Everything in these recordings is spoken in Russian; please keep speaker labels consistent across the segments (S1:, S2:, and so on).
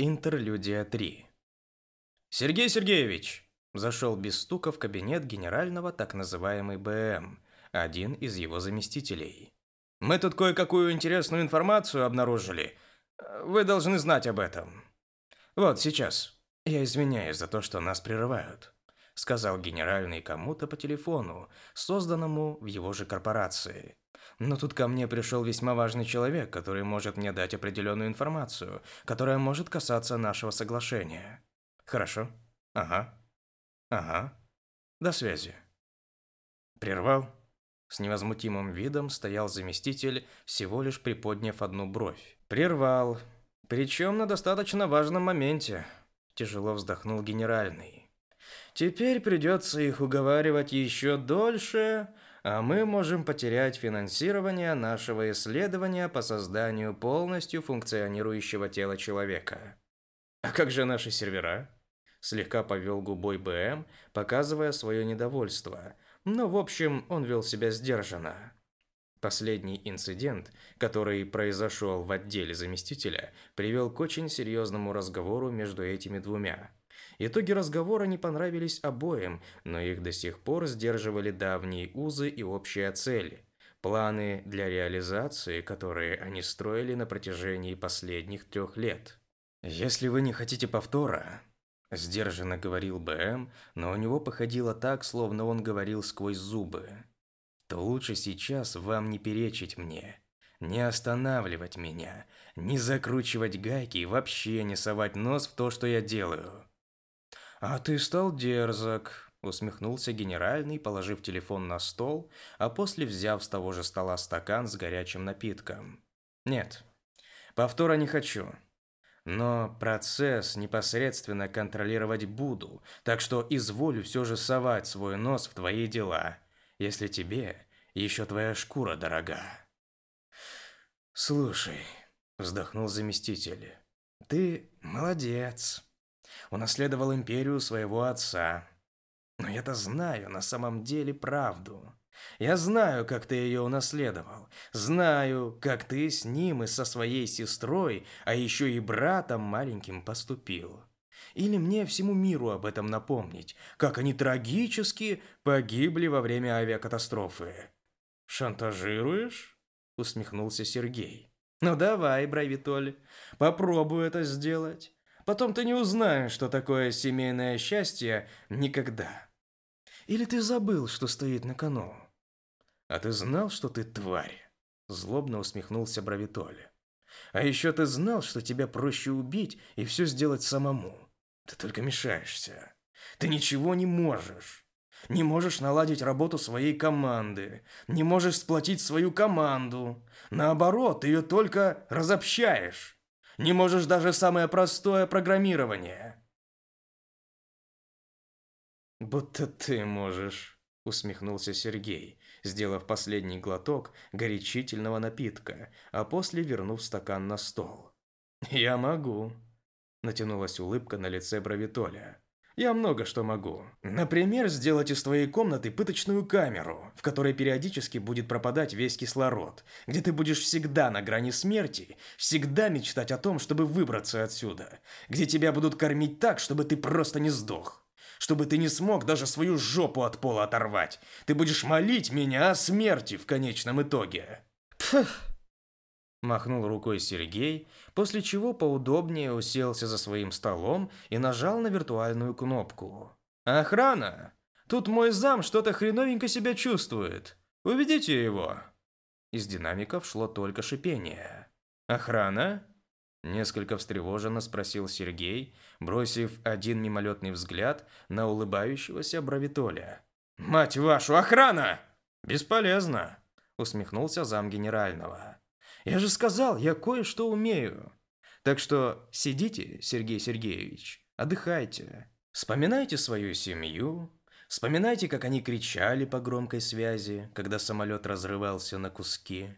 S1: Интерлюдия 3. Сергей Сергеевич зашел без стука в кабинет генерального так называемый БМ, один из его заместителей. Мы тут кое-какую интересную информацию обнаружили. Вы должны знать об этом. Вот сейчас. Я извиняюсь за то, что нас прерывают, сказал генеральный кому-то по телефону, созданному в его же корпорации. Но тут ко мне пришел весьма важный человек, который может мне дать определенную информацию, которая может касаться нашего соглашения. Хорошо? Ага. Ага. До связи. Прервал? С невозмутимым видом стоял заместитель, всего лишь приподняв одну бровь. Прервал. Причем на достаточно важном моменте. Тяжело вздохнул генеральный. Теперь придется их уговаривать еще дольше, а мы можем потерять финансирование нашего исследования по созданию полностью функционирующего тела человека. А как же наши сервера? Слегка повел губой БМ, показывая свое недовольство, но в общем он вел себя сдержанно. Последний инцидент, который произошел в отделе заместителя, привел к очень серьезному разговору между этими двумя. Итоги разговора не понравились обоим, но их до сих пор сдерживали давние узы и общая цель. Планы для реализации, которые они строили на протяжении последних трех лет. «Если вы не хотите повтора», – сдержанно говорил БМ, но у него походило так, словно он говорил сквозь зубы, то лучше сейчас вам не перечить мне, не останавливать меня, не закручивать гайки и вообще не совать нос в то, что я делаю. «А ты стал дерзок», – усмехнулся генеральный, положив телефон на стол, а после взяв с того же стола стакан с горячим напитком. «Нет, повтора не хочу. Но процесс непосредственно контролировать буду, так что изволю все же совать свой нос в твои дела, если тебе еще твоя шкура дорога». «Слушай», – вздохнул заместитель, – «ты молодец» унаследовал империю своего отца. Но я-то знаю на самом деле правду. Я знаю, как ты ее унаследовал. Знаю, как ты с ним и со своей сестрой, а еще и братом маленьким поступил. Или мне всему миру об этом напомнить, как они трагически погибли во время авиакатастрофы. «Шантажируешь?» – усмехнулся Сергей. «Ну давай, Бравитоль, попробуй это сделать. Потом ты не узнаешь, что такое семейное счастье никогда. Или ты забыл, что стоит на кону? А ты знал, что ты тварь? Злобно усмехнулся Бравитоли. А еще ты знал, что тебя проще убить и все сделать самому. Ты только мешаешься. Ты ничего не можешь. Не можешь наладить работу своей команды. Не можешь сплотить свою команду. Наоборот, ее только разобщаешь. Не можешь даже самое простое программирование. Будто ты можешь, усмехнулся Сергей, сделав последний глоток горячительного напитка, а после вернув стакан на стол. Я могу, натянулась улыбка на лице Бравитоля. Я много что могу. Например, сделать из твоей комнаты пыточную камеру, в которой периодически будет пропадать весь кислород, где ты будешь всегда на грани смерти, всегда мечтать о том, чтобы выбраться отсюда, где тебя будут кормить так, чтобы ты просто не сдох, чтобы ты не смог даже свою жопу от пола оторвать. Ты будешь молить меня о смерти в конечном итоге. Пф. Махнул рукой Сергей, после чего поудобнее уселся за своим столом и нажал на виртуальную кнопку. «Охрана! Тут мой зам что-то хреновенько себя чувствует. Уведите его!» Из динамиков шло только шипение. «Охрана?» Несколько встревоженно спросил Сергей, бросив один мимолетный взгляд на улыбающегося Бравитоля. «Мать вашу, охрана!» «Бесполезно!» усмехнулся зам генерального. Я же сказал, я кое-что умею. Так что сидите, Сергей Сергеевич, отдыхайте. Вспоминайте свою семью, вспоминайте, как они кричали по громкой связи, когда самолет разрывался на куски.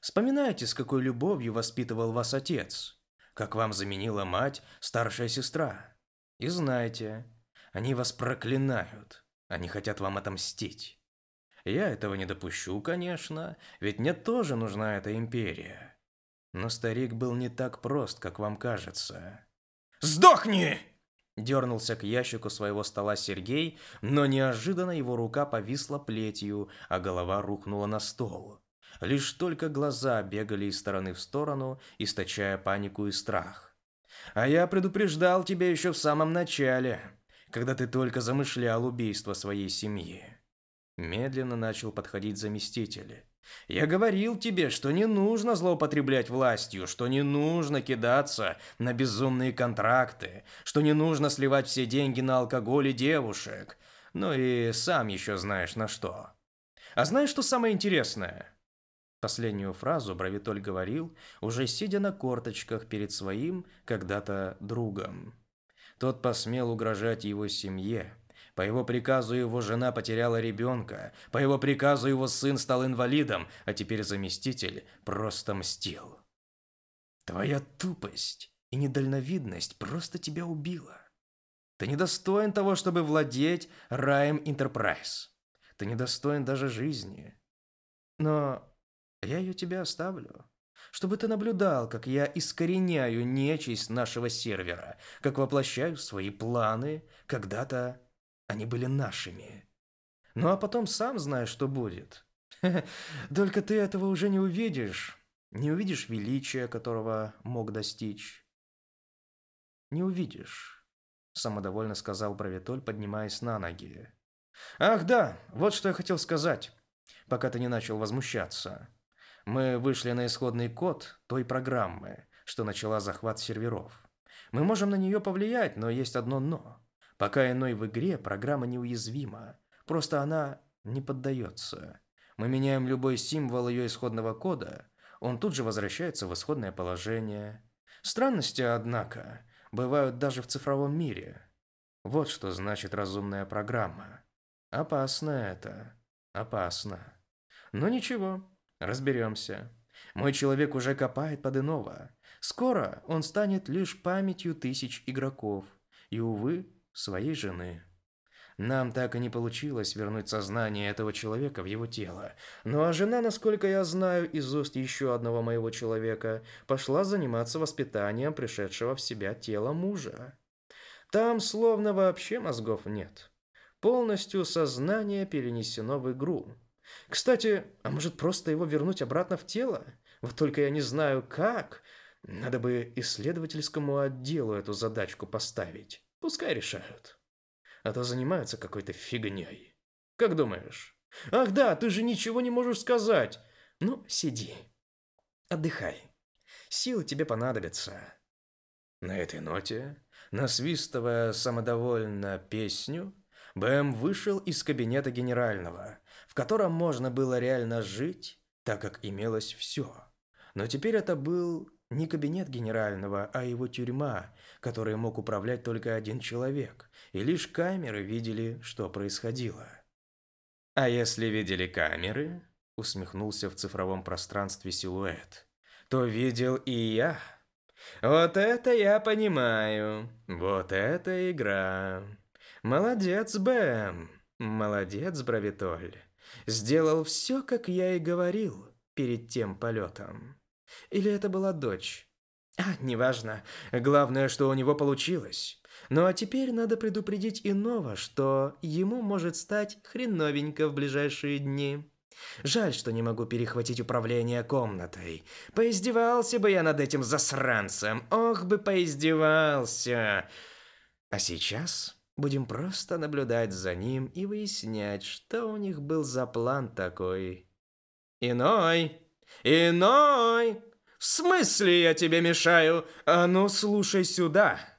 S1: Вспоминайте, с какой любовью воспитывал вас отец, как вам заменила мать старшая сестра. И знайте, они вас проклинают, они хотят вам отомстить. Я этого не допущу, конечно, ведь мне тоже нужна эта империя. Но старик был не так прост, как вам кажется. Сдохни!» Дернулся к ящику своего стола Сергей, но неожиданно его рука повисла плетью, а голова рухнула на стол. Лишь только глаза бегали из стороны в сторону, источая панику и страх. «А я предупреждал тебя еще в самом начале, когда ты только замышлял убийство своей семьи». Медленно начал подходить заместитель. Я говорил тебе, что не нужно злоупотреблять властью, что не нужно кидаться на безумные контракты, что не нужно сливать все деньги на алкоголь и девушек. Ну и сам еще знаешь на что. А знаешь, что самое интересное? Последнюю фразу Бравитоль говорил, уже сидя на корточках перед своим когда-то другом. Тот посмел угрожать его семье, по его приказу его жена потеряла ребенка, по его приказу его сын стал инвалидом, а теперь заместитель просто мстил. Твоя тупость и недальновидность просто тебя убила. Ты недостоин того, чтобы владеть раем Интерпрайз. Ты недостоин даже жизни. Но я ее тебе оставлю, чтобы ты наблюдал, как я искореняю нечисть нашего сервера, как воплощаю свои планы когда-то они были нашими. Ну а потом сам знаешь, что будет. Только ты этого уже не увидишь. Не увидишь величия, которого мог достичь. Не увидишь, самодовольно сказал Бравитоль, поднимаясь на ноги. Ах да, вот что я хотел сказать, пока ты не начал возмущаться. Мы вышли на исходный код той программы, что начала захват серверов. Мы можем на нее повлиять, но есть одно «но». Пока иной в игре программа неуязвима, просто она не поддается. Мы меняем любой символ ее исходного кода, он тут же возвращается в исходное положение. Странности, однако, бывают даже в цифровом мире. Вот что значит разумная программа. Опасно это. Опасно. Но ничего, разберемся. Мой человек уже копает под иного. Скоро он станет лишь памятью тысяч игроков. И, увы, своей жены. Нам так и не получилось вернуть сознание этого человека в его тело. Ну а жена, насколько я знаю из уст еще одного моего человека, пошла заниматься воспитанием пришедшего в себя тела мужа. Там словно вообще мозгов нет. Полностью сознание перенесено в игру. Кстати, а может просто его вернуть обратно в тело? Вот только я не знаю как. Надо бы исследовательскому отделу эту задачку поставить. Пускай решают. А то занимаются какой-то фигней. Как думаешь? Ах да, ты же ничего не можешь сказать. Ну, сиди. Отдыхай. Силы тебе понадобятся. На этой ноте, насвистывая самодовольно песню, Бэм вышел из кабинета генерального, в котором можно было реально жить, так как имелось все. Но теперь это был не кабинет генерального, а его тюрьма, которой мог управлять только один человек, и лишь камеры видели, что происходило. «А если видели камеры?» – усмехнулся в цифровом пространстве силуэт. «То видел и я. Вот это я понимаю. Вот это игра. Молодец, Бэм. Молодец, Бравитоль. Сделал все, как я и говорил перед тем полетом». Или это была дочь? А, неважно. Главное, что у него получилось. Ну а теперь надо предупредить иного, что ему может стать хреновенько в ближайшие дни. Жаль, что не могу перехватить управление комнатой. Поиздевался бы я над этим засранцем. Ох бы поиздевался. А сейчас будем просто наблюдать за ним и выяснять, что у них был за план такой. Иной. «Иной! В смысле я тебе мешаю? А ну, слушай сюда!»